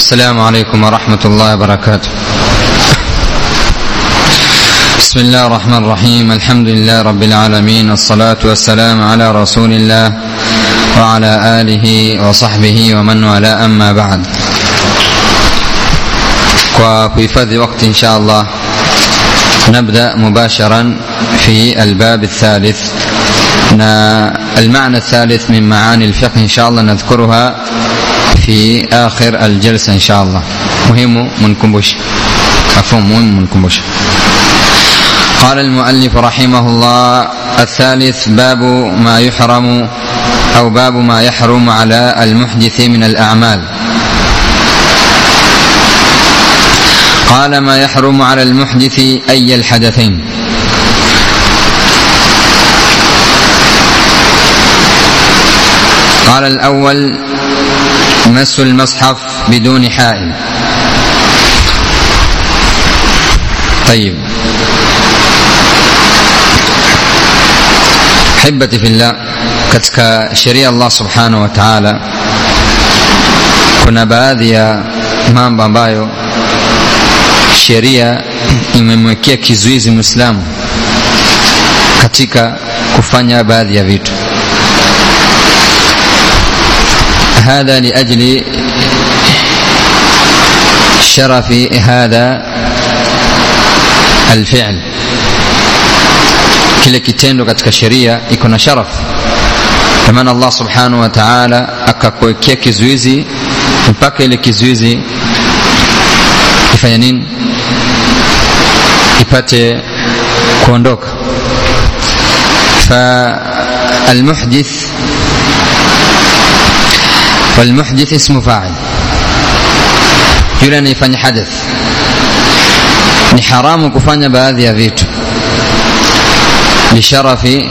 السلام عليكم ورحمة الله وبركاته. بسم الله الرحمن الرحيم. الحمد لله رب العالمين. والصلاة والسلام على رسول الله وعلى آله وصحبه ومن والاه. أما بعد. وكيفذي وقت إن شاء الله نبدأ مباشرا في الباب الثالث. المعنى الثالث من معاني الفقه إن شاء الله نذكرها. في آخر الجلسة إن شاء الله. مهم منكمبش مفهوم مهم منكمبش قال المؤلف رحمه الله الثالث باب ما يحرم أو باب ما يحرم على المحدث من الأعمال. قال ما يحرم على المحدث أي الحدثين. قال الأول مس المصحف بدون حائل طيب احبتي في الله katika sheria Allah subhanahu wa ta'ala kuna baadhi ya mambo ambayo sheria imemwekea kizuizi Muislamu katika kufanya baadhi ya vitu هذا لأجل شرف هذا الفعل. كل كتين لغة كشرية يكون شرف. كما أن الله سبحانه وتعالى أكاكو كيكي زويزي مباكي لكي زويزي يفينين يباتي كوندوك. فالمحدث والمحدث اسم فاعل. yule anayefanya hadath ni haramu kufanya baadhi ya vitu lisharafi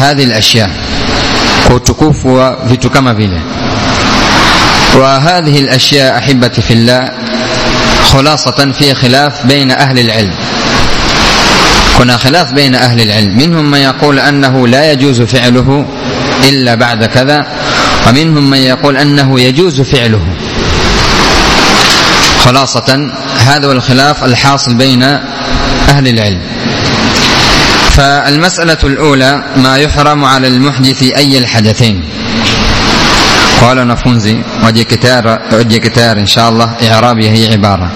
hadhi alashya kwa utukufu وهذه الأشياء أحبتي في الله خلاصة في خلاف بين أهل العلم. كنا خلاف بين أهل العلم. منهم من يقول أنه لا يجوز فعله إلا بعد كذا. ومنهم من يقول أنه يجوز فعله. خلاصة هذا هو الخلاف الحاصل بين أهل العلم. فالمسألة الأولى ما يحرم على المحدث أي الحدثين. قال نفنزي وجكتار وجكتار إن شاء الله إعرابي هي عبارة.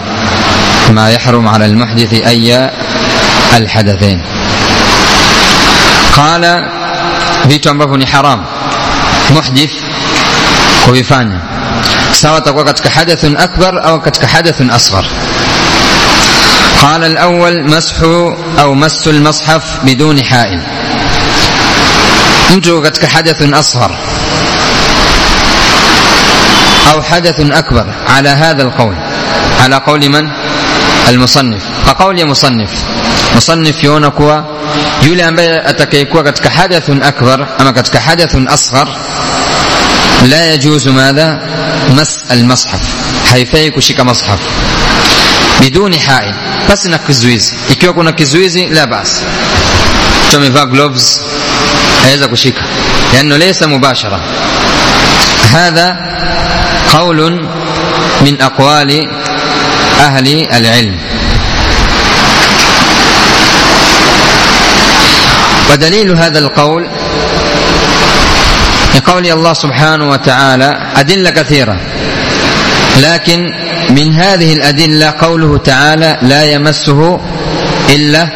ما يحرم على المحدث أي الحدثين. قال ambavyo ni haram? Muhdith. Kuvifanya sawa takuwa katika hadathun akbar au katika hadathun asghar قال الأول مسح أو مس المصحف بدون حائل mtu katika hadathun asghar أو حدث أكبر على هذا القول على قول من المصنف كقول مصنف مصنف يona kuwa yule ambaye atakayekuwa katika hadathun akbar ama katika hadathun لا يجوز ماذا؟ مس المصحف. حيفيك وشك مصحف. بدون حائل. بس إنك كزويز يكيو كنا كزويزي لا بأس. تومي فا جلوفز هيزا كشيكا لأنه ليس مباشرة. هذا قول من أقوال أهل العلم. ودليل هذا القول لقول الله سبحانه وتعالى أدلة كثيرة. لكن من هذه الأدلة قوله تعالى لا يمسه إلا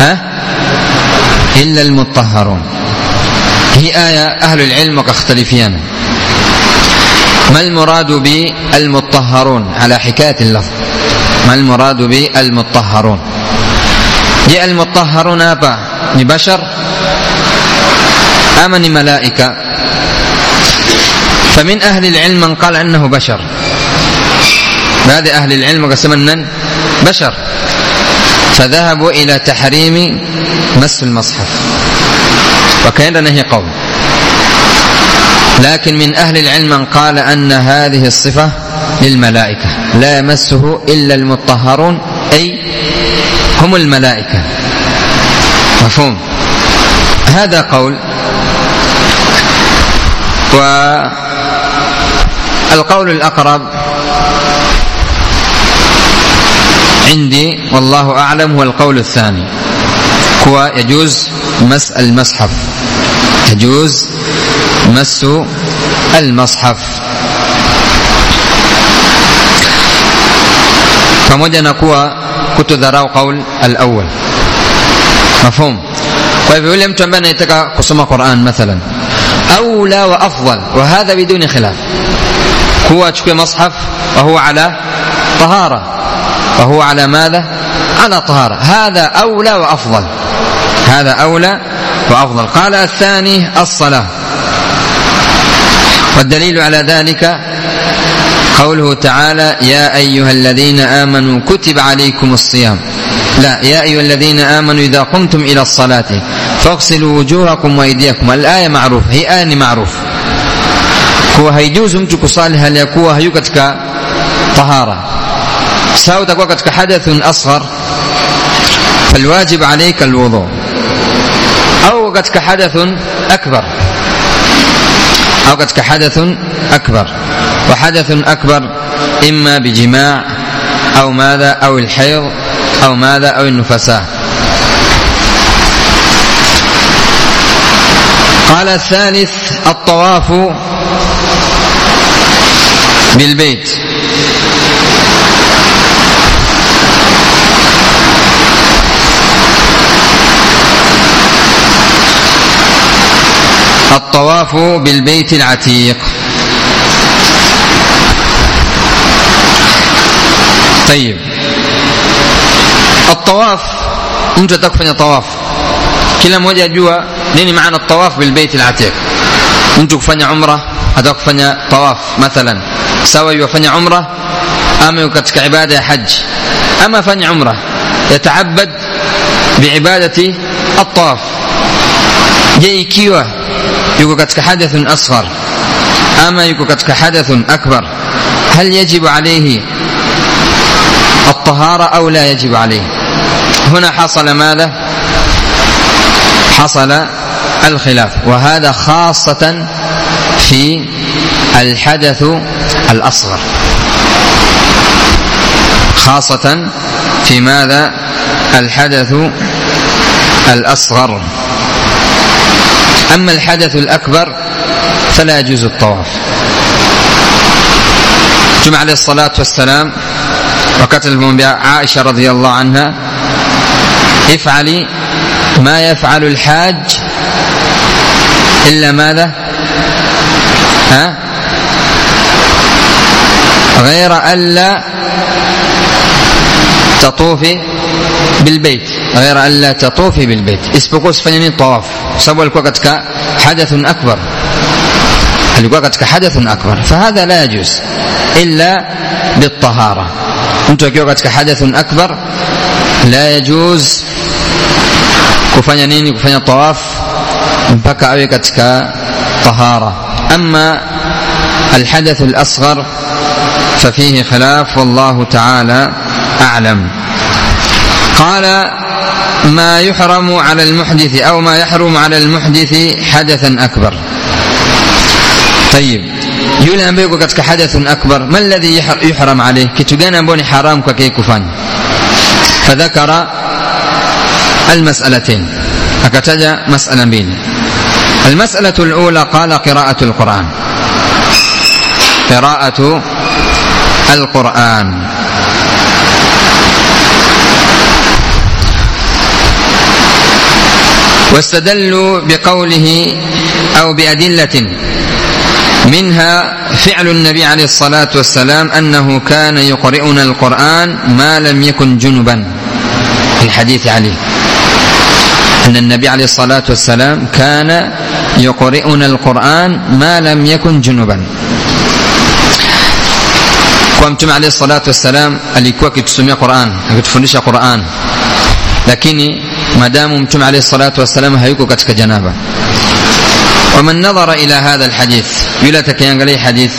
ها؟ إلا المطهرون. هي آية أهل العلم وكاختلفيان ما المراد بالمطهرون؟ على حكاية اللفظ. ما المراد بالمطهرون؟ جاء المطهرون أبا بشر أم ملائكة. فمن أهل العلم من قال أنه بشر. بعد أهل العلم قسمنا بشر. فذهبوا إلى تحريم مس المصحف. وكان نهي قول لكن من أهل العلم من قال أن هذه الصفة للملائكة. لا يمسه إلا المطهرون أي هم الملائكة. مفهوم؟ هذا قول القول الأقرب عندي والله أعلم هو القول الثاني هو يجوز مس المصحف يجوز مس المصحف pamoja na kuwa kutodharau qaul alawal mafhum kwa hivyo yule mtu ambaye anayetaka kusoma quran mathalan hadha biduni khilaf huwa achukue mashaf wa huwa ala tahara wa huwa ala madha على طهارة. هذا أولى وأفضل. هذا أولى وأفضل. قال الثاني الصلاة. والدليل على ذلك قوله تعالى يا أيها الذين آمنوا كتب عليكم الصيام. لا يا أيها الذين آمنوا إذا قمتم إلى الصلاة فاغسلوا وجوهكم وأيديكم. الآية معروفة هي آية معروفة هو هيجوز kusali hali ya kuwa hayu katika tahara sawa utakuwa katika hadathun asghar فالواجب عليك الوضوء. أو katika hadathun akbar أو katika حدث أكبر. وحدث أكبر إما بجماع أو ماذا أو الحيض أو ماذا أو النفساء. قال الثالث الطواف بالبيت. الطواف بالبيت العتيق. طيب. الطواف mtu ataka kufanya tawaf kila mmoja ajua nini maana tawaf bilbeit alatiq mtu kufanya umra ataka kufanya tawaf mathalan sawa yufanya umra ama katika ibada ya haji ama afanya umra yataabad biibadati at-tawaf je ikiwa yuko katika hadathun asghar ama yuko katika hadathun akbar hal yajibu alayhi الطهارة أو لا يجب عليه هنا حصل ماذا حصل الخلاف. وهذا خاصة في الحدث الأصغر. خاصة في ماذا؟ الحدث الأصغر. أما الحدث الأكبر فلا يجوز الطواف. جمع عليه الصلاة والسلام وكتب عائشة رضي الله عنها افعلي ما يفعل الحاج إلا ماذا؟ ها؟ غير ألا تطوفي بالبيت غير ألا تطوفي بالبيت. اسبقوا سفنين الطواف سبوا الكوكتك حدث أكبر. الكوكتك حدث أكبر. فهذا لا يجوز إلا بالطهارة. أنت كوكتك حدث أكبر لا يجوز كفنين كفنين الطواف mpaka awe katika tahara ama الحدث الأصغر ففيه خلاف والله تعالى أعلم قال ما يحرم على المحدث أو ما يحرم على المحدث حدثا أكبر طيب yule ambaye yuko katika hadathun akbar ma alladhi yuhram alayh kitu gani ambayo ni haram kwake kufanya fadhakara almas'alatain akataja mas'ala mbili المسألة الأولى قال قراءة القرآن. قراءة القرآن. واستدلوا بقوله أو بأدلة منها فعل النبي عليه الصلاة والسلام أنه كان يقرئنا القرآن ما لم يكن جنبا. في الحديث عليه أن النبي عليه الصلاة والسلام كان يقرئنا القرآن ما لم يكن جنبا. Kwa mtume alayhi salatu wassalam alikuwa akitusomea Qur'an akitufundisha Qur'an. Lakini madamu mtume alayhi salatu wassalam hayuko katika janaba. ومن نظر إلى هذا الحديث يلا تكيانغلي حديث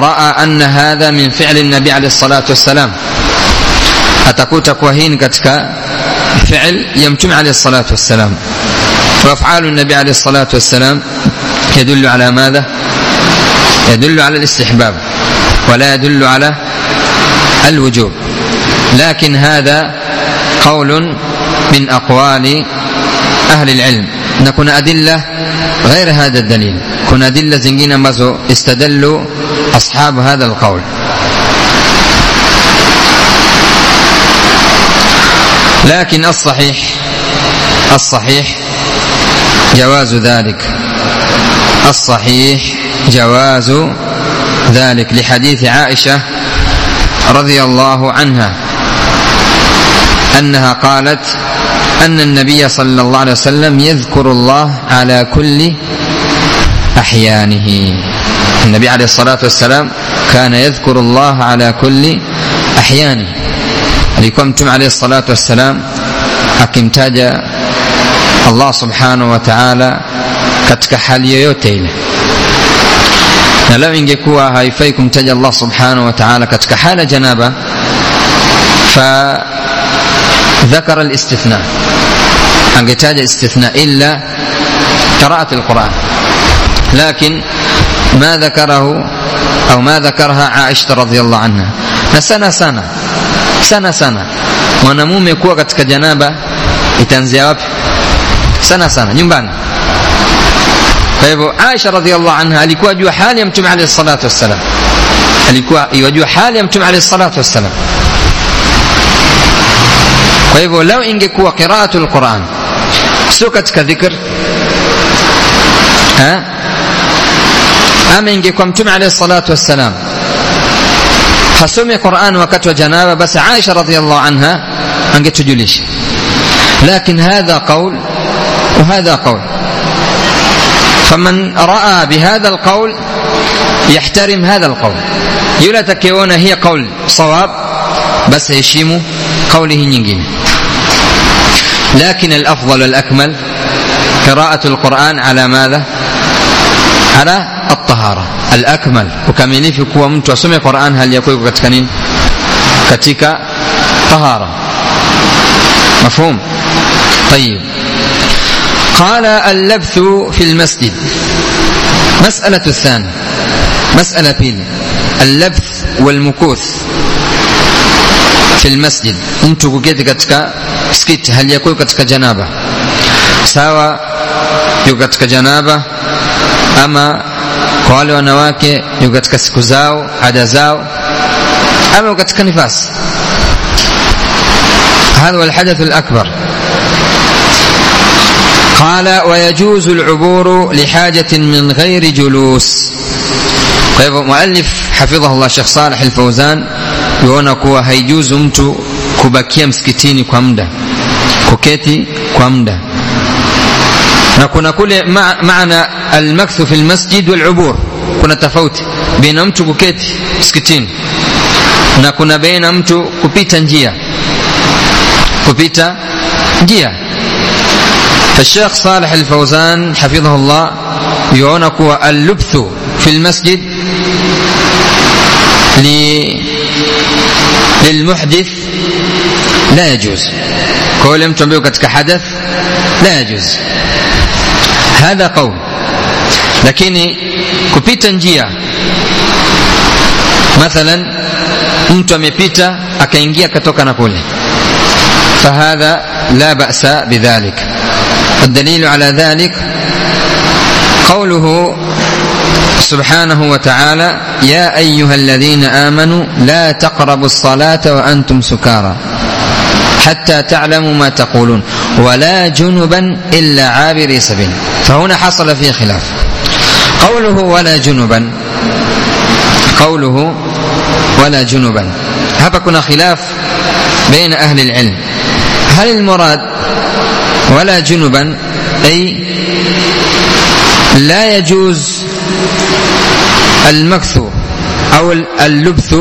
رأى أن هذا من فعل النبي عليه الصلاة والسلام. أتكوت كوهين كتك فعل يمتم عليه الصلاة والسلام. وأفعال النبي عليه الصلاة والسلام يدل على ماذا؟ يدل على الاستحباب ولا يدل على الوجوب. لكن هذا قول من أقوال أهل العلم. نكون أدلة غير هذا الدليل. كن أدلة زنجين مزو استدلوا أصحاب هذا القول. لكن الصحيح الصحيح جواز ذلك. الصحيح جواز ذلك لحديث عائشة رضي الله عنها أنها قالت أن النبي صلى الله عليه وسلم يذكر الله على كل أحيانه. النبي عليه الصلاة والسلام كان يذكر الله على كل أحيانه. Alikuwa mtume alayhi salatu wassalam akimtaja Allah subhanahu wa ta'ala katika hali yoyote ile na leo ingekuwa haifai kumtaja Allah subhanahu wa ta'ala katika hala janaba fa ذكر الاستثناء angetaja istithna illa قراءة القرآن لكن ما ذكره أو ما ذكرها عائشة رضي الله عنها نسنا سنة sana sana mwanamume kuwa katika janaba itaanzia wapi sana sana nyumbani kwa hivyo Aisha radhiallahu anha alikuwa jua hali ya mtume alayhi salatu wassalam alikuwa yajua hali ya mtume alayhi salatu wassalam kwa hivyo lao ingekuwa qiraatu alquran sio katika dhikr ama ingekuwa mtume alayhi salatu wassalam hasome Qur'an wakati wa janaba basi Aisha radhiallahu anha angetujulisha. لكن هذا قول وهذا قول فمن راى بهذا القول يحترم هذا القول يلا تكيون هي قول صواب بس يشيم قوله nyingine. لكن الافضل والاكمل قراءه القران على ماذا على الطهارة الأكمل. وكميني في كوة من توسم القرآن هل يقول كتكنين؟ كتك طهارة. مفهوم؟ طيب. قال اللبث في المسجد. مسألة الثانية. مسألة بين اللبث والمكوث في المسجد. أنت قلت كتك سكت هل يقول كتك جنابة؟ سواء يقول جنابة ama kwa wale wanawake yuko katika siku zao ada zao ama katika nifasi هذا هو الحدث الأكبر قال ويجوز العبور لحاجة من غير جلوس طيب مؤلف حفظه الله Sheikh Saleh Al-Fauzan yuona kuwa haijuzu mtu kubakia msikitini kwa muda kuketi kwa muda إحنا كنا كل معنى المكث في المسجد والعبور. كنا تفوت بين امتو كوكيتي سكتين نكون بين امتو كوبيتا نجيا كوبيتا نجيا فالشيخ صالح الفوزان حفظه الله يعونك اللبث في المسجد للمحدث لا يجوز. كل امتو كحدث لا يجوز. Hadha qaul lakini kupita njia mathalan mtu amepita akaingia katoka na kule فهذا لا بأس بذلك. والدليل على ذلك قوله سبحانه وتعالى يا أيها الذين آمنوا لا تقربوا الصلاة وأنتم سكارى. حتى تعلموا ما تقولون. ولا جنبا إلا عابري سبيل. فهنا حصل فيه خلاف. قوله ولا جنبا قوله ولا جنبا. هذا كنا خلاف بين أهل العلم؟ هل المراد ولا جنبا أي لا يجوز المكث أو اللبث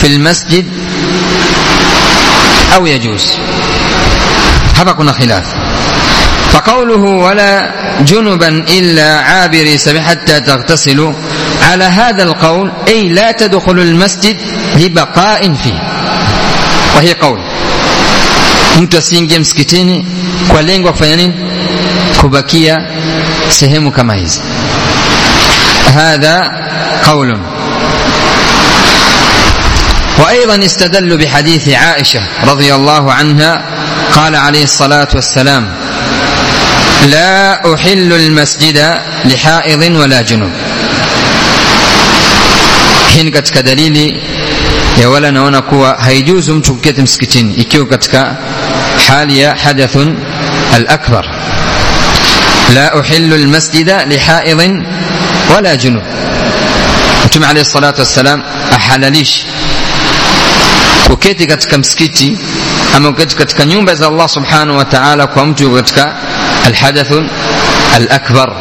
في المسجد أو يجوز؟ هذا كنا خلاف. فقوله ولا جنبا إلا عابري سبيل حتى تغتسلوا على هذا القول أي لا تدخل المسجد لبقاء فيه. وهي قول. mtu asiingie msikitini kwa lengo kufanya nini kubakia sehemu kama hizi hadha قول. وأيضا استدلوا بحديث عائشة رضي الله عنها قال عليه الصلاة والسلام لا أحل المسجد لحائض ولا جنوب. حين كتك دليلي يا ولا نونا كوى هيجوز مشوكيت مسكتين يكيو كتك حاليا حدث الأكبر. لا أحل المسجد لحائض ولا جنوب. ثم عليه الصلاة والسلام احل ليش وكيتي كتك مسكتي ama kuketi katika nyumba za allah subhanahu wa taala kwa mtu katika alhadathu alakbar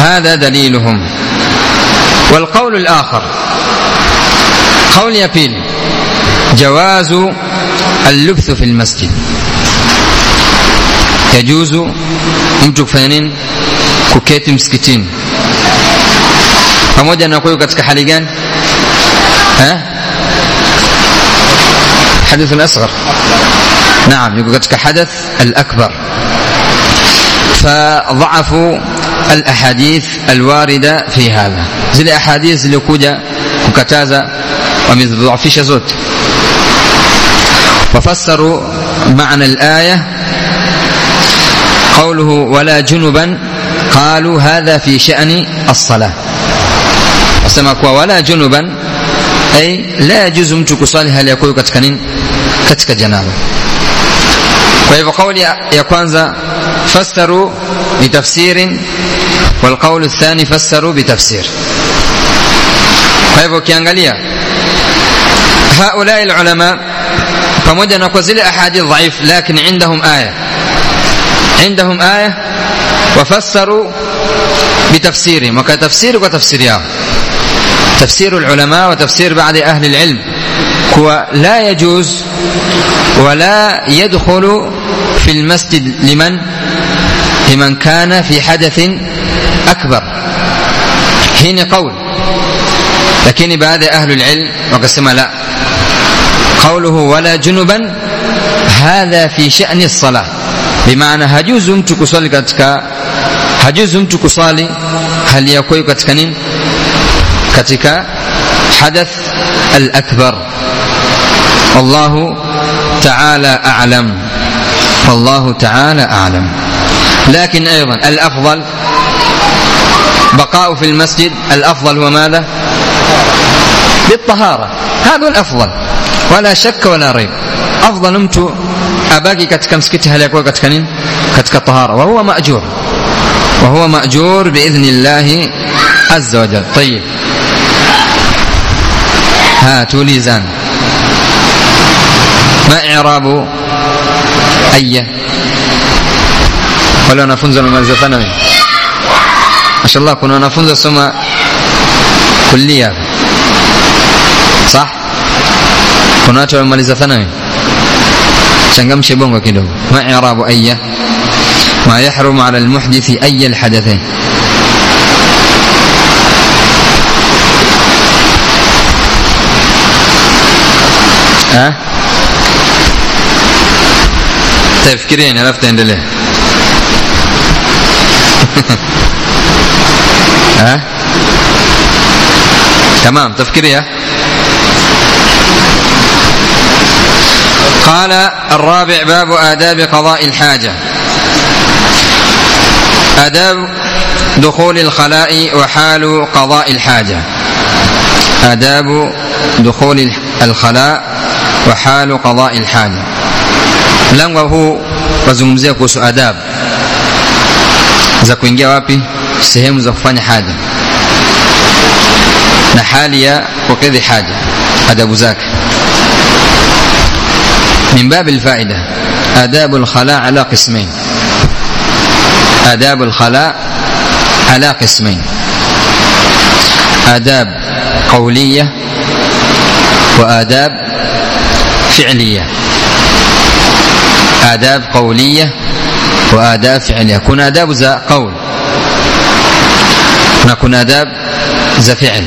هذا دليلهم والقول الآخر قول يبيل جواز اللبث في المسجد يجوز mtu kufanya nini kuketi msikitini pamoja na kuwa katika hali gani حدث الأصغر. نعم يقول كحدث الأكبر. فضعفوا الأحاديث الواردة في هذا. زي الأحاديث اللي كودة وكتازا ومن ضعف شزوت وفسروا معنى الآية قوله ولا جنبا قالوا هذا في شأن الصلاة. وسمك ولا جنبا أي لا جزم تكصالها ليقول كتكنين katika janaba kwa hivyo kauli ya kwanza fassaru bitafsirin والقول الثاني فسروا بتفسير kwa hivyo ukiangalia haulai ulama pamoja na kwa zile ahadith dhaif lakin indahum aya عندهم آية وفسروا بتفسيرهم وكتفسير وتفسير ياهم تفسير العلماء وتفسير بعض أهل العلم هو لا يجوز ولا يدخل في المسجد لمن؟ لمن كان في حدث أكبر. حين قول. لكن بعد أهل العلم وقسم لا. قوله ولا جنبا هذا في شأن الصلاة. بمعنى هجوز mtu kusali hali ya kuwa katika nini katika hadath al-akbar والله تعالى أعلم. والله تعالى أعلم. لكن أيضا الأفضل بقاء في المسجد الأفضل هو ماذا؟ بالطهارة. هذا الأفضل. ولا شك ولا ريب. أفضل katika msikiti hali yakuwa katika nini katika tahara وهو مأجور. وهو مأجور بإذن الله عز وجل. طيب. ها توليزان ما إعراب أية؟ ولو نفنز ما ثانوي ما شاء الله كنا نفنز ثم كلية. صح؟ كنا تعمل ما زفنا ما شنغم شبونغ كده. ما إعراب أية؟ ما يحرم على المحدث أي الحدثين ها؟ أه؟ تفكيرين عرفت endelea ها؟ تمام تفكيرية قال الرابع باب آداب قضاء الحاجة. آداب دخول الخلاء وحال قضاء الحاجة. آداب دخول الخلاء وحال قضاء الحاجة. Mlango huu wazungumzia kuhusu adab za kuingia wapi sehemu za kufanya haja na hali ya kukidhi haja adabu zake من باب الفائدة آداب الخلاء على قسمين آداب الخلاء على قسمين آداب قولية وآداب فعلية آداب قولية وآداب فعلية. كن آداب ذا قول. نكون آداب ذا فعل.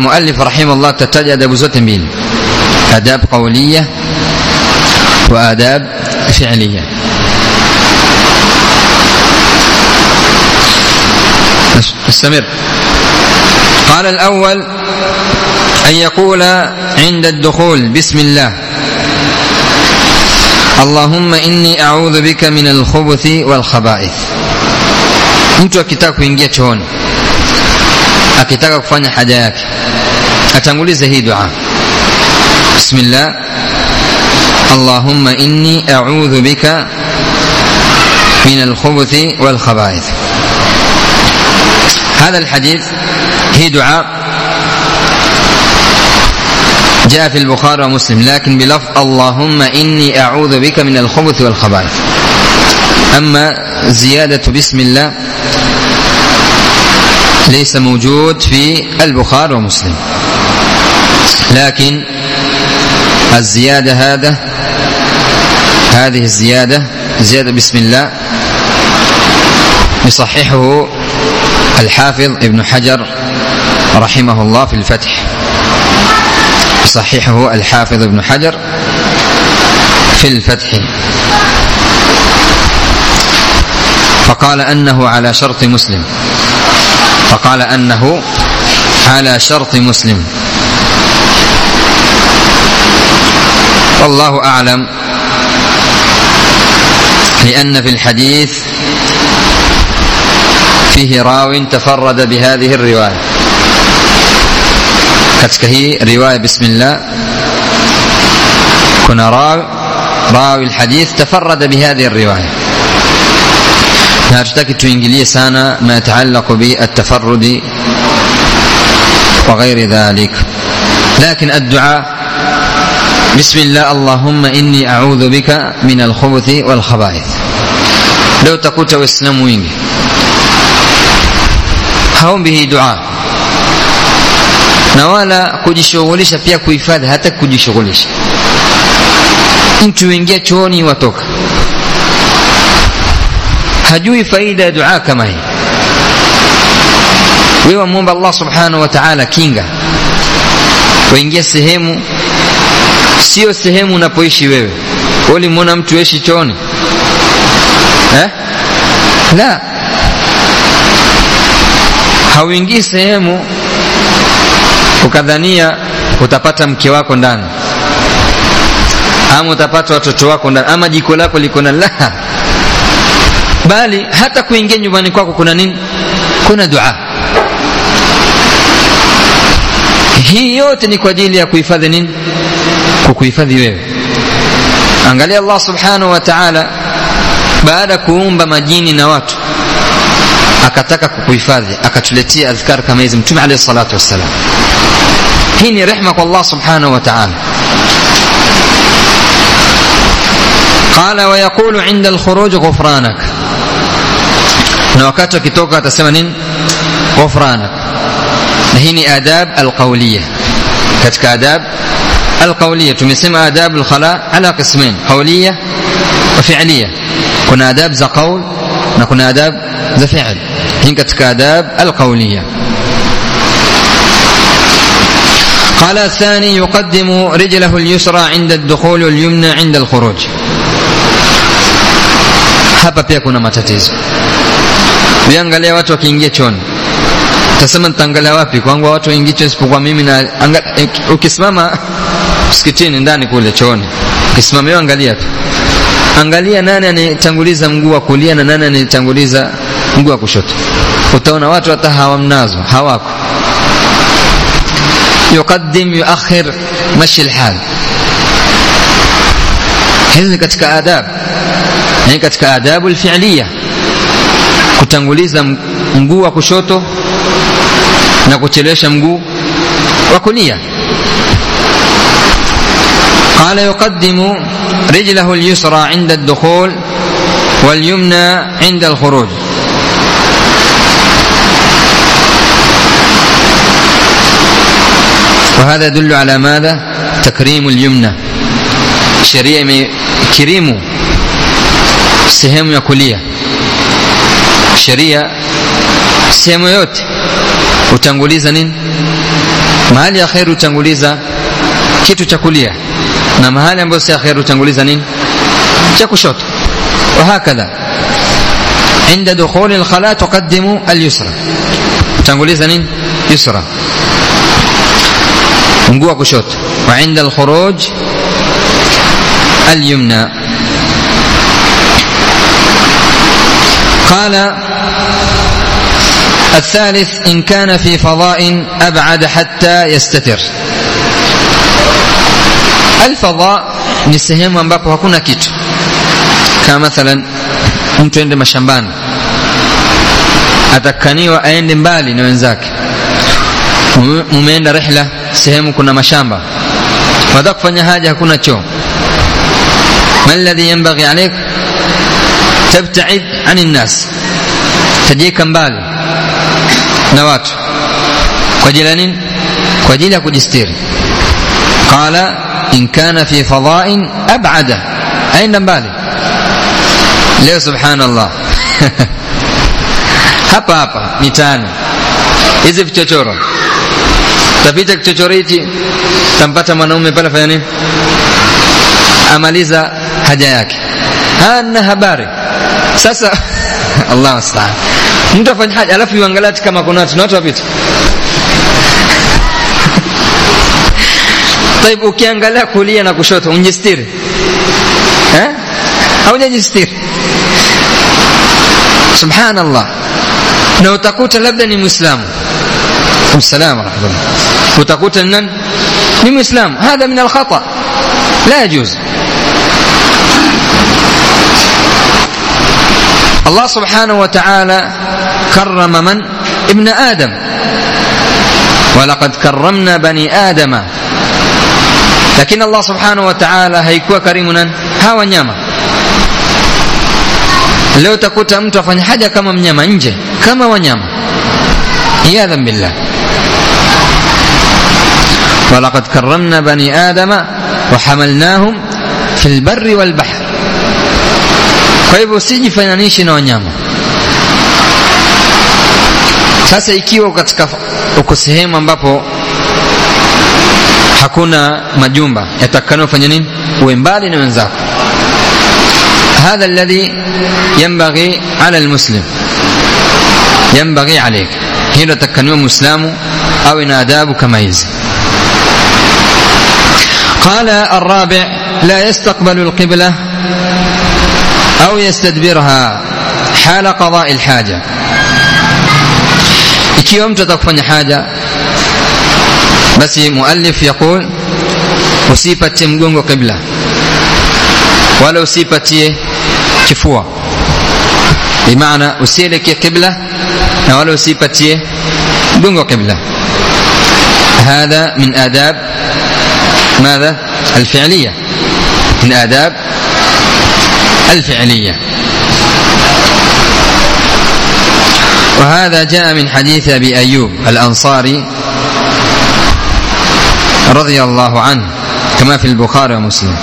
muallif rahimahullah tataja adabu zote mbili adab qawliya wa adab fi'liya استمر. قال الأول أن يقول عند الدخول بسم الله. اللهم إني أعوذ بك من الخبث والخبائث mtu akitaka kuingia chooni akitaka kufanya haja yake atangulize hii dua bismillah allahumma inni a'udhu bika min alkhubuthi walkhaba'ith هذا الحديث هي دعاء جاء في البخاري ومسلم لكن بلفظ اللهم إني أعوذ بك من الخبث والخبائث. أما زيادة بسم الله ليس موجود في البخاري ومسلم. لكن الزيادة هذا هذه الزيادة زيادة بسم الله يصححه الحافظ ابن حجر رحمه الله في الفتح. يصححه الحافظ ابن حجر في الفتح. فقال أنه على شرط مسلم. فقال أنه على شرط مسلم. والله أعلم لأن في الحديث فيه راو تفرد بهذه الرواية. Katika hii riwaya bismillah kuna rawi rawi alhadith tafarrada bihadhihi الروايه na hatutaki tuingilie sana ma yataallaqu bi at-tafarrud wa ghairi dhalik لكن الدعاء بسم الله اللهم إني أعوذ بك من الخبث والخبائث لو تكوت واسلام وينgi haombi hii dua na wala kujishughulisha pia kuhifadhi hata kujishughulisha. Mtu ingia chooni watoka. Hajui faida ya dua kama hii. Wewe wamwomba Allah subhanahu wa ta'ala kinga. Waingia sehemu sio sehemu unapoishi wewe. Ulimwona mtu aishi chooni. Eh? la. Hauingii sehemu ukadhania utapata mke wako ndani. Ama utapata watoto wako ndani. Ama jiko lako liko na la. Bali hata kuingia nyumbani kwako kuna nini? Kuna dua. Hii yote ni kwa ajili ya kuhifadhi nini? Kukuhifadhi wewe. Angalia Allah subhanahu wa ta'ala baada kuumba majini na watu akataka kukuhifadhi akatuletea adhkar kama hizi. Mtume alayhi salatu wassalam kwa Allah subhanahu wa ta'ala قال ويقول عند الخروج غفرانك na wakati akitoka atasema nini غفرانك na hii ni adab alqawliya katika adab alqawliya tumesema adab alkhala ala qismain qawliya wa fi'liya kuna adab za qawl na kuna adab za fi'l hii katika adab alqawliya قال الثاني يقدم رجله اليسرى عند الدخول واليمنى عند الخروج hapa pia kuna matatizo viangalia watu wakiingia choni utasema nitaangalia wapi kwangu watu waingie choni isipokuwa mimi na anga, ukisimama msikitini ndani kule chooni ukisimama wewe angalia tu angalia nani anitanguliza mguu wa kulia na nani anitanguliza mguu wa kushoto utaona watu hata hawamnazo hawako يقدم يؤخر مشي الحال. هذه كتك آداب هذه كتك آداب الفعلية. كتنغوليزا مقو وكشوتو نكتلوش مقو وكلية قال يقدم رجله اليسرى عند الدخول واليمنى عند الخروج. وهذا يدل على ماذا؟ تكريم اليمنى. شريعة كريمه. سهم يا يكلية شريعة سهم يوت. وتنقوليزا نين؟ مهال يا خير وتنقوليزا كيتو تكلية نمهال يا خير وتنقوليزا نين؟ تكشوت وهكذا. عند دخول الخلاء تقدم اليسرى. تنقوليزا نين؟ يسرى. Wa kushoto wa inda alkhuruj alyumna قال الثالث إن كان في فضاء أبعد حتى يستتر الفضاء ni sehemu ambapo hakuna kitu kama mathalan mtu ende mashambani atakaniwa aende mbali na wenzake mumeenda rihla sehemu kuna mashamba wataka kufanya haja hakuna choo ما الذي ينبغي عليك تبتعد عن الناس تجيك mbali na watu kwa ajili ya nini kwa ajili ya kujistiri qala in kana fi fada'in ab'ada aenda mbali leo subhanallah hapa hapa mitaani hizi vichochoro tapita kichochoro hichi tampata mwanaume pale fanya nini amaliza haja yake hana habari sasa Allah musta'an mtu afanya haja alafu yuangalia kama kuna watu na watu wapita طيب ukiangalia kulia na kushoto unjistiri eh haujajistiri subhanallah na utakuta labda ni muislamu عليكم السلام ورحمة الله. وتقول أنن من إسلام هذا من الخطأ. لا يجوز. الله سبحانه وتعالى كرم من؟ ابن آدم. ولقد كرمنا بني آدم. لكن الله سبحانه وتعالى هيكو كريمنا؟ هاو نعمة لو تقول أنت فنحدا كما من نعمة إنجي. كما ونعمة يا ذنب الله. ولقد كرمنا بني آدم وحملناهم في البر والبحر kwa hivyo usijifananishe na wanyama sasa ikiwa katika uko sehemu ambapo hakuna majumba yatakana ufanye nini uwe mbali na wenzako هذا الذي ينبغي على المسلم ينبغي عليك هنا تكنو مسلم أو إن آداب كما يزي قال الرابع لا يستقبل القبلة أو يستدبرها حال قضاء الحاجة. كي يوم تتقفن حاجة؟ بس مؤلف يقول أصيبت مقوم قبلة. ولا أصيبت تفوى. بمعنى أسيلك قبلة na wala usipatie mgongo qibla هذا من آداب ماذا؟ الفعلية. من آداب الفعلية. وهذا جاء من حديث أبي أيوب الأنصاري رضي الله عنه كما في البخاري ومسلم.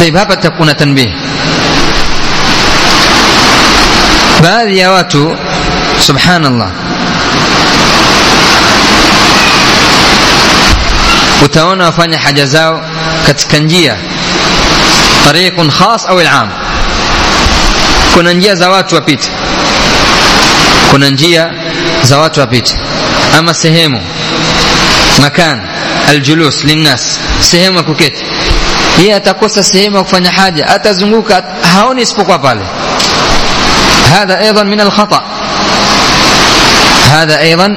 طيب hapa takuna tanbih baadhi ya watu subhanallah utaona wafanya haja zao katika njia tariqun khas au al-am kuna njia za watu wapite kuna njia za watu wapite ama sehemu makan aljulus linnas sehemu ya kuketi yeye atakosa sehemu ya kufanya haja atazunguka haoni isipokuwa pale هذا أيضا من الخطأ. هذا أيضا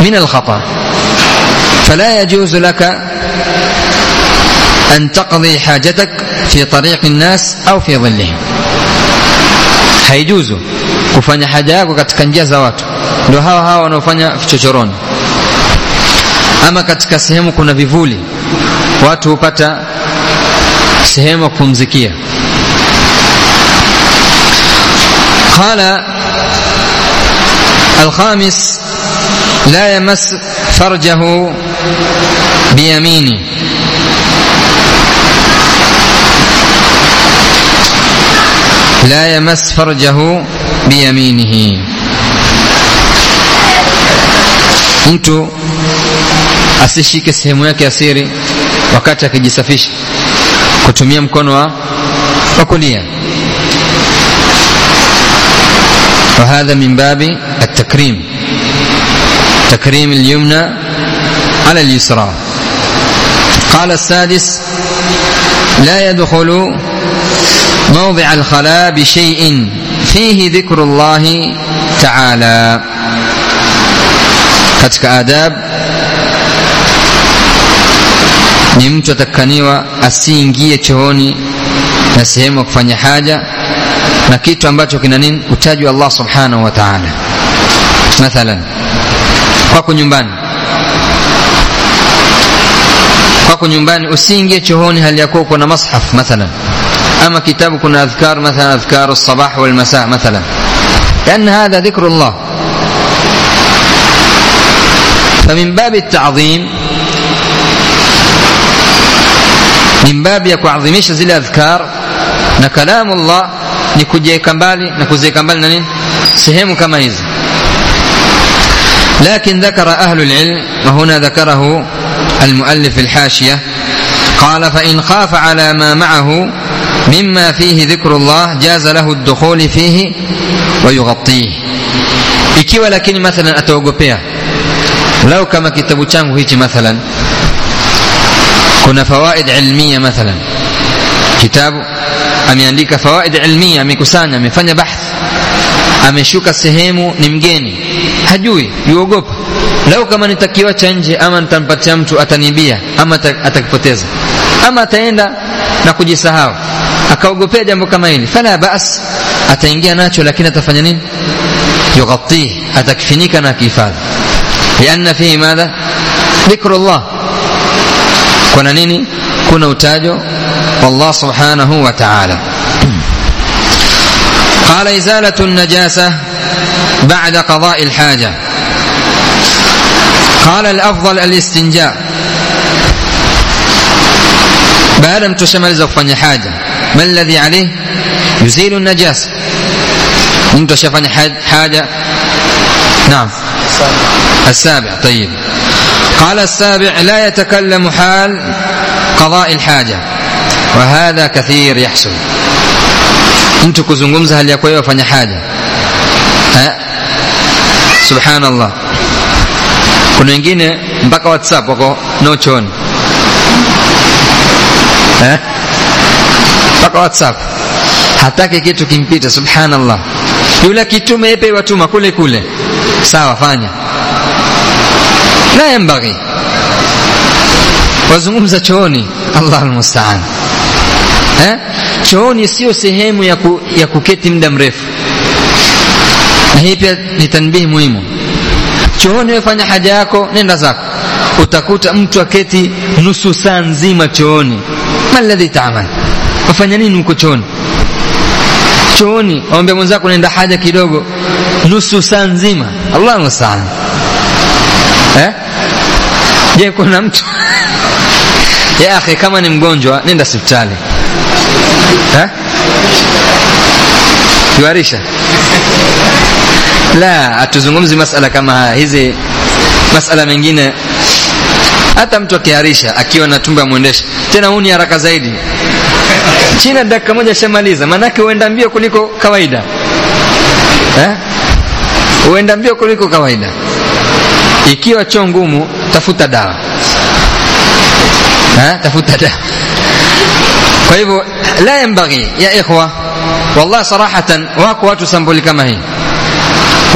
من الخطأ. فلا يجوز لك أن تقضي حاجتك في طريق الناس أو في ظلهم. هيجوز. كفاني حاجاك وكتك انجا زواتو لو هاو هاو نوفاني في تشورون أما كتك سهمك نبيفولي واتو بتا سهمك فمزكية قال الخامس لا يمس فرجه بيمينه لا يمس فرجه بيمينه mtu asishike sehemu yake ya siri wakati akijisafisha kutumia mkono wa wa kulia وهذا من باب التكريم. تكريم اليمنى على اليسرى. قال السادس لا يدخل موضع الخلاء بشيء فيه ذكر الله تعالى. Katika adab ni mtu atakaniwa asiingie chooni na sehemu ya kufanya haja. Na kitu ambacho kina nini utajwa Allah subhanahu wa ta'ala mathalan kwako nyumbani kwako nyumbani usiingie chooni hali yakuwa uko na mashaf mathalan ama kitabu kuna adhkar mathalan adhkar الصباح والمساء مثلا لأن هذا ذكر الله فمن باب التعظيم من باب kuadhimisha zile adhkar na kalamu Allah ni kujiweka mbali na kuziweka mbali na nini sehemu kama hizi لكن ذكر أهل العلم وهنا ذكره المؤلف الحاشية قال فإن خاف على ما معه مما فيه ذكر الله جاز له الدخول فيه ويغطيه ikiwa lakini mathalan ataogopea lau kama kitabu changu hichi mathalan kuna fawaid ilmiya mathalan kitabu ameandika fawaid ilmiya amekusanya amefanya bahth ameshuka sehemu ni mgeni hajui yuogopa lau kama nitakiwacha nje ama nitampatia mtu atanibia ama atakipoteza ama ataenda na kujisahau akaogopea jambo kama hili fala bas ataingia nacho lakini atafanya nini yughatih atakifinika na kihifadhi lianna fihi madha dhikru llah kuna nini kuna utajo wallah subhanahu wa ta'ala قال إزالة النجاسة بعد قضاء الحاجة. قال الأفضل الاستنجاء. بعد أن تشمل kufanya haja ما الذي عليه؟ يزيل النجاسة. أنت شفني حاجة؟ نعم. السابع. طيب. قال السابع لا يتكلم حال qadai lhaja wa hadha kathir yahsul mtu kuzungumza hali ya kwa hiyo afanya haja ha? subhanallah kuna wengine mpaka whatsapp wako no chooni mpaka whatsapp hataki kitu kimpite subhanallah yule kitume epe watuma kule kule sawa fanya la yambaghi wazungumza chooni. Allah almustaan. Eh? chooni sio sehemu ya, ku, ya kuketi muda mrefu. Na hii pia ni tanbihi muhimu. Chooni wefanya haja yako nenda zako. Utakuta mtu aketi nusu saa nzima chooni. Maladhi taamal wafanya nini huko chooni? Chooni waambia mwenzako nenda haja kidogo. Nusu saa nzima. Allah mustaan eh? je kuna mtu ya akhi kama ni mgonjwa nenda hospitali. Kiwarisha la hatuzungumzi masala kama haya. Hizi masala mengine hata mtu akiharisha akiwa na tumbo ya mwendesha tena huu ni haraka zaidi. China dakika moja shamaliza maanake uenda mbio kuliko kawaida. Huenda mbio kuliko kawaida. Ikiwa choo ngumu tafuta dawa tafuta dah. kwa hivyo la yambaghi ya ikhwa wallahi sarahatan wako watu sampuli kama hii.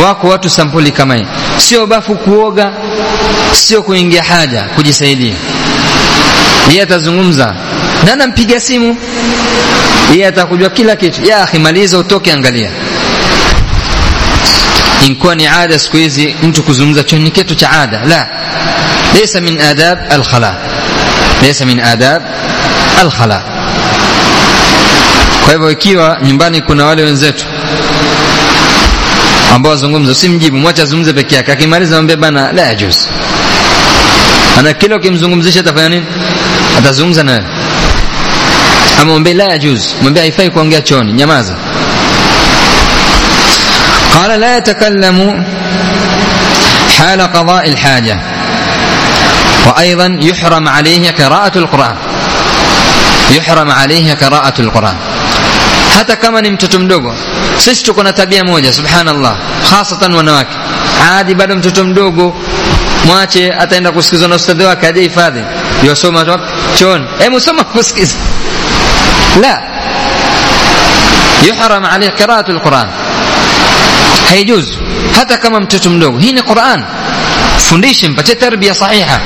Wako watu sampuli kama hii. Sio bafu kuoga sio kuingia haja kujisaidia. Yeye atazungumza. Na nampiga simu. Yeye atakujua kila kitu. Ya akhi maliza utoke angalia. Inkuwa ni ada siku hizi mtu kuzungumza choni kitu cha ada. La. Laysa min adab alkhala laysa min adab alkhala kwa hivyo ikiwa nyumbani kuna wale wenzetu ambao wazungumza usimjibu mwache azungumze peke yake akimaliza mwambie bana la yajuz ana kila ukimzungumzisha atafanya nini atazungumza naye ama mwambie la yajuz mwambie haifai kuongea choni nyamaza قال لا يتكلم حال قضاء الحاجة وأيضا يحرم عليه قراءة القرآن يحرم عليه قراءة القرآن hata kama ni mtoto mdogo sisi tuko na tabia moja subhanallah hasatan wanawake hadi bado mtoto mdogo mwache ataenda kusikizwa na ustadhi wake aje hifadhi yosoma chooni hebu soma kusikiza la yuhram alayhi qiraatu alquran haijuzu hata kama mtoto mdogo hii ni quran fundishe mpatie tarbia sahiha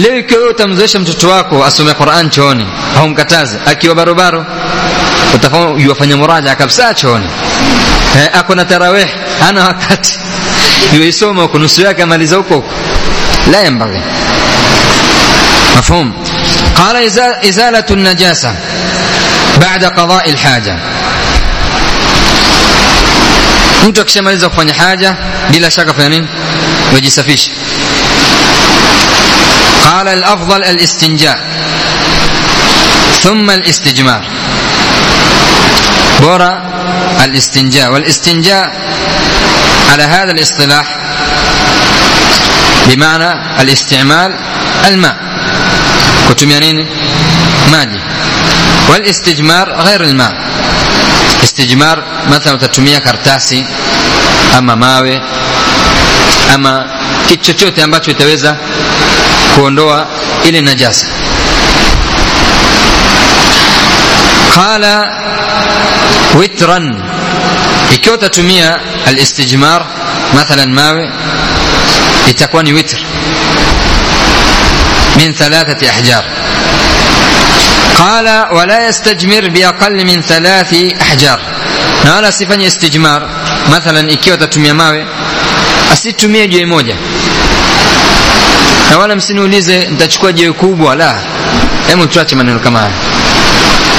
Leo ikiwa wewe utamzoesha mtoto wako asome Qur'an chooni, mkataze akiwa barobaro, utafanya yufanya muraja kabisa chooni. Eh, ako na tarawih, ana wakati. Yuisoma kwa nusu yake amaliza huko huko, la yambaghi. Mafhum. Qala izalatu najasa baada qadai alhaja. Mtu akishamaliza kufanya haja bila shaka fanya nini? Wajisafishe قال الأفضل الاستنجاء ثم الاستجمار. بورا الاستنجاء والاستنجاء على هذا الاصطلاح بمعنى الاستعمال الماء. kutumia nini maji والاستجمار غير الماء. استجمار مثلا utatumia kartasi ama mawe ama kitu chochote itaweza kuondoa ile najasa qala witran ikiwa utatumia alistijmar mathalan mawe itakuwa ni witr من ثلاثة أحجار قال ولا يستجمر بأقل من ثلاث أحجار na wala asifanye istijmar mathalan ikiwa atatumia mawe asitumie jiwe moja na wala msiniulize nitachukua jiwe kubwa la hebu tuache maneno kama haya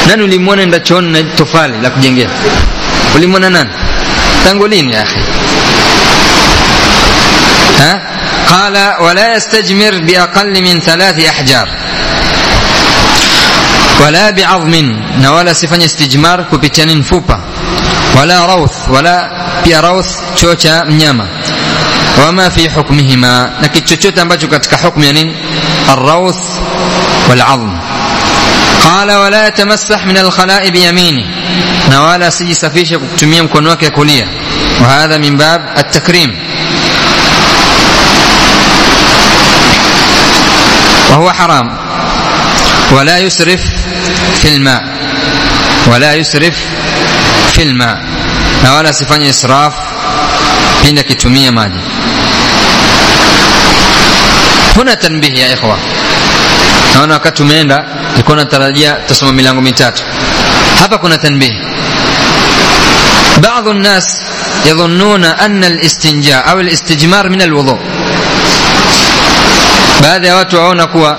nani ulimwona enda chooni na tofali la kujengea ulimwona nani tangu lini ya akhi ha قال ولا يستجمر بأقل من ثلاث أحجار ولا بعظم ولا سفن استجمار كبتان فوبا ولا روث ولا pia روث chocha mnyama وما في حكمهما. لكن تشوت أن بجوك حكم يعني الروث والعظم. قال ولا يتمسح من الخلاء بيمينه نوالا سي سفيش تميم كنوك كلية وهذا من باب التكريم. وهو حرام. ولا يسرف في الماء. ولا يسرف في الماء. نوالا سفاني إسراف pindi akitumia maji huna tanbihi ya ikhwa naona wakati umeenda nilikuwa natarajia tusoma milango mitatu hapa kuna tanbihi بعض الناس يظنون أن الاستنجاء أو الاستجمار من الوضوء baadhi ya watu waona kuwa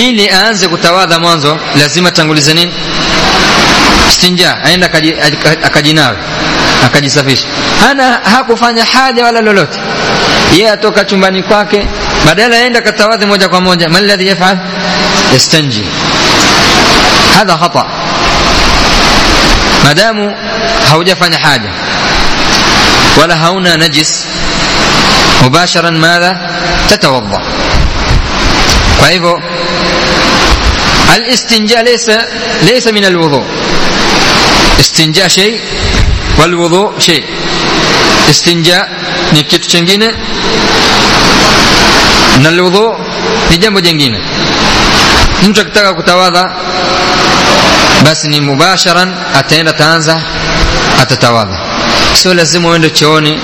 ili aanze kutawadha mwanzo lazima tangulize nini istinja aenda akajinawe akajisafisha hana hakufanya haja wala lolote yeye atoka chumbani kwake badala aenda katawadhi moja kwa moja man alladhi yafal yastanji hadha khata madamu haujafanya haja wala hauna najis مباشرا ماذا تتوضا kwa hivyo الاستنجاء ليس ليس من الوضوء استنجاء شيء walwudhu wudhu istinja ni kitu kingine na wudhu ni jambo jingine mtu akitaka kutawadha basi ni mubasharan ataenda taanza atatawadha sio lazima uende chooni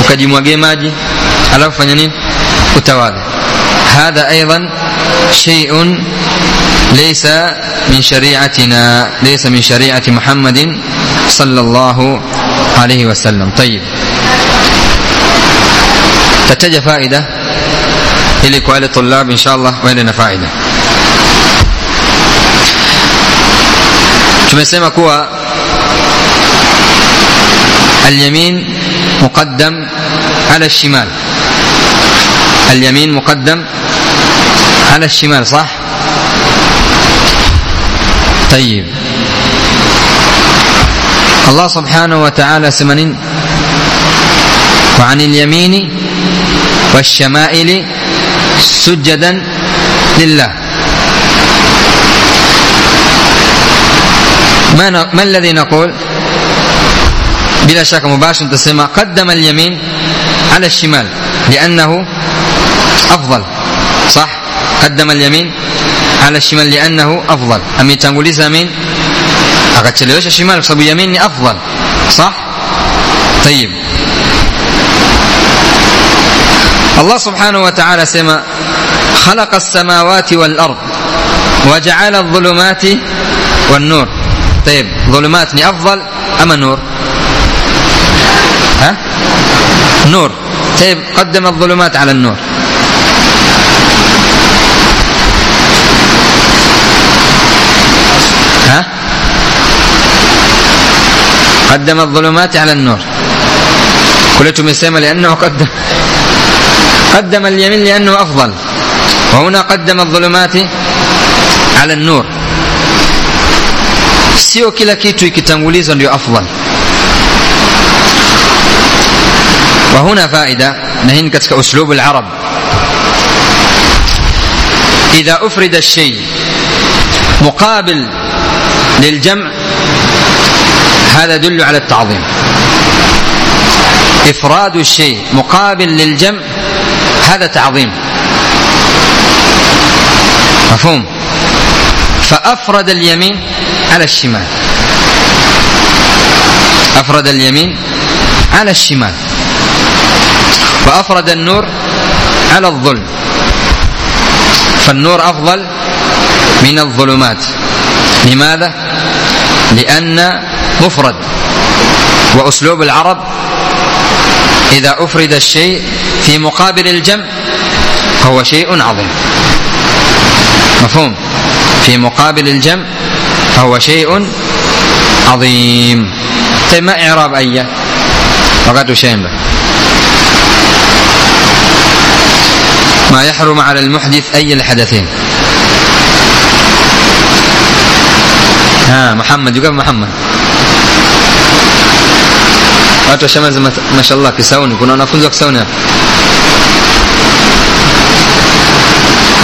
ukajimwagie maji alafu fanya nini? Utawadha hadha aidan shay'un ليس من شريعتنا ليس من شريعة محمد صلى الله عليه وسلم. طيب. تتجى فائدة؟ ili kwa wale tulab inshallah waende na faida tumesema kuwa اليمين مقدم على الشمال. اليمين مقدم على الشمال صح؟ طيب. الله سبحانه وتعالى سمنين. وعن اليمين والشمائل سجدا لله. ما, ن... ما الذي نقول؟ بلا شك مباشر تسمى قدم اليمين على الشمال لأنه أفضل صح؟ قدم اليمين على الشمال لأنه أفضل. أم أمين akachelewesha الشمال kwa sababu yamini ni afdal صح؟ طيب. الله سبحانه وتعالى سما خلق السماوات والأرض وجعل الظلمات والنور. طيب ظلمات أفضل أم نور ها؟ نور. طيب قدم الظلمات على النور. قدم الظلمات على النور. كلتم يسمى لأنه قدم قدم اليمين لأنه أفضل. وهنا قدم الظلمات على النور. sio kila kitu ikitangulizwa ndio afdal وهنا فائدة نهين كتك أسلوب العرب. إذا أفرد الشيء مقابل للجمع هذا يدل على التعظيم. إفراد الشيء مقابل للجمع هذا تعظيم. مفهوم؟ فأفرد اليمين على الشمال. أفرد اليمين على الشمال. وأفرد النور على الظلم. فالنور أفضل من الظلمات. لماذا؟ لأن مفرد. وأسلوب العرب إذا أفرد الشيء في مقابل الجمع فهو شيء عظيم. مفهوم؟ في مقابل الجمع فهو شيء عظيم. طيب ما إعراب أي؟ وقت شيء ما يحرم على المحدث أي الحدثين. ها محمد يقف محمد. Watu washamaliza mashallah kisauni kuna wanafunzi wa kisauni hapa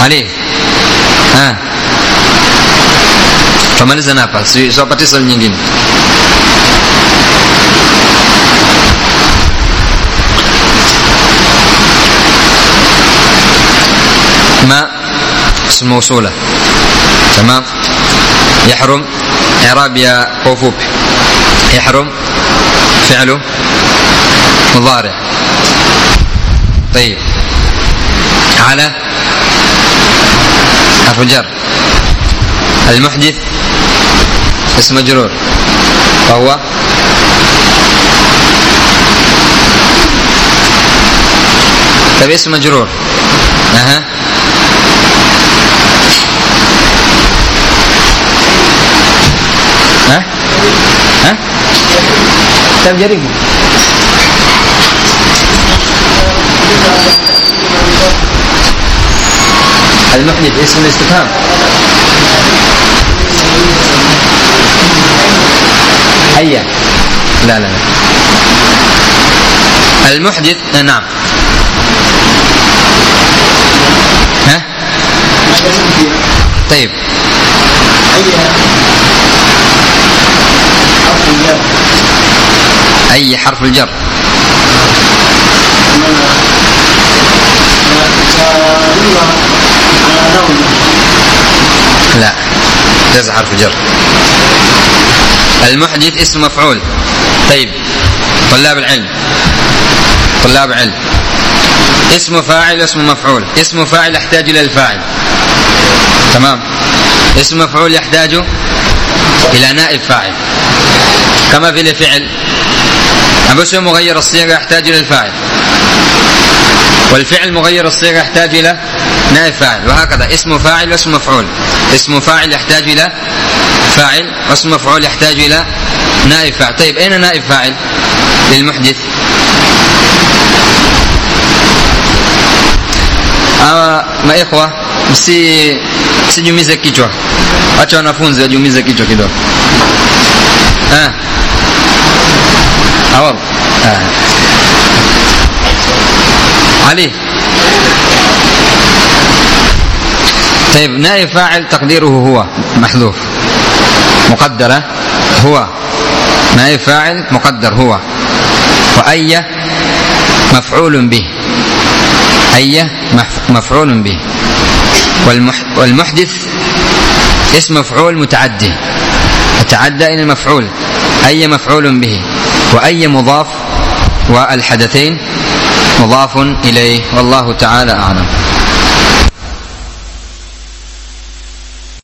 ali ah tumaliza na hapa siwapatie swali nyingine ما اسم موصولة تمام يحرم إعراب يا قوفوب يحرم فعله مضارع. طيب. على حرف جر. المحدث اسم مجرور. وهو طيب اسم مجرور. أها. طيب جريب المحدث اسم الاستفهام. هيا. لا لا لا. المحدث نعم. ها؟ طيب. أي حرف الجر؟ لا ليس حرف جر. المحدث اسم مفعول. طيب طلاب العلم. طلاب علم اسم فاعل اسم مفعول. اسم فاعل يحتاج إلى الفاعل. تمام؟ اسم مفعول يحتاج إلى نائب فاعل. كما في الفعل. بس مغير الصيغة يحتاج إلى الفاعل. والفعل مغير الصيغة يحتاج إلى نائب فاعل. وهكذا اسم فاعل واسم مفعول. اسم فاعل يحتاج إلى فاعل واسم مفعول يحتاج إلى نائب فاعل. طيب أين نائب فاعل للمحدث؟ ama maikhwa msi msijumize kichwa acha wanafunzi wajumize kichwa kidogo ah awal ah علي. طيب نائب فاعل تقديره هو محذوف. مقدرة هو. نائب فاعل مقدر هو. وأي مفعول به. أي مفعول به. والمحدث اسم مفعول متعدي. يتعدى إلى المفعول. أي مفعول به؟ وأي مضاف والحدثين مضاف إليه والله تعالى أعلم.